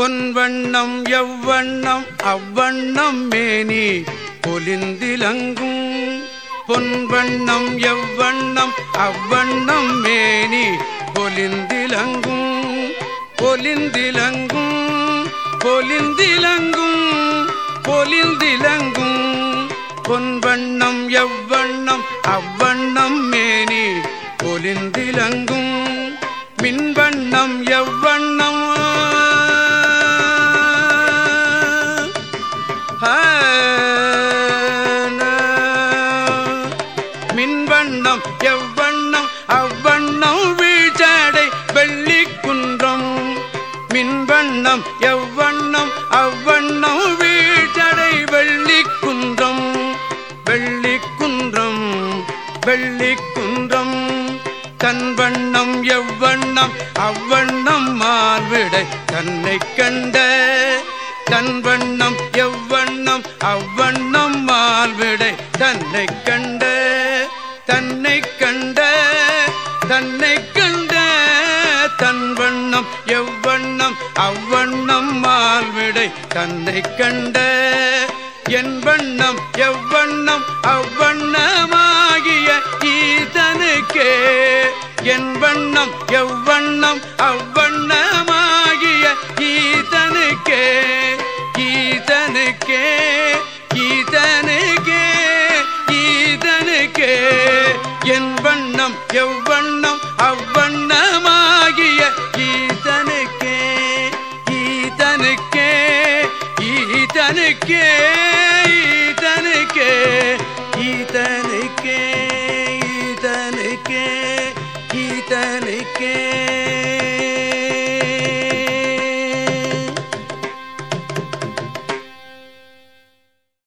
பொன்வண்ணம் எவ்வண்ணம் அவ்வண்ணம் மேனி பொலிந்திலங்கும். பொன்வண்ணம் எவ்வண்ணம் அவ்வண்ணம் மேனி பொலிந்திலங்கும். பொலிந்திலங்கும் பொலிந்திலங்கும் பொலிந்திலங்கும். பொன்வண்ணம் எவ்வண்ணம் அவ்வண்ணம் மேனி பொலிந்திலங்கும். மின்வண்ணம் எவ்வண்ணம் அவ்வண்ணம் வீழ்ச்சடை வெள்ளி குன்றம் மின்வண்ணம் எவ்வண்ணம் அவ்வண்ணம் வீழ்ச்சடை வெள்ளி குன்றம் வெள்ளி குன்றம் வெள்ளி குன்றம் தன் வண்ணம் எவ்வண்ணம் அவ்வண்ணம் மார்விடை தன்னை கண்ட. தன் தன்னை கண்ட தன்னை கண்ட தன் வண்ணம் எவ்வண்ணம் அவ்வண்ணம் மால்விடை தன்னை கண்ட. என் வண்ணம் எவ்வண்ணம் அவ்வண்ணமாகிய ஈதனுக்கே என் வண்ணம் எவ்வண்ணம் அவ்வண்ணமாகிய ஈதனுக்கே என் வண்ணம் எவ்வண்ணம் அவ்வண்ணமாகிய ஈதனுக்கே ஈதனுக்கே ஈதனுக்கே ஈதனுக்கே ஈதனுக்கே ஈதனுக்கே ஈதனுக்கே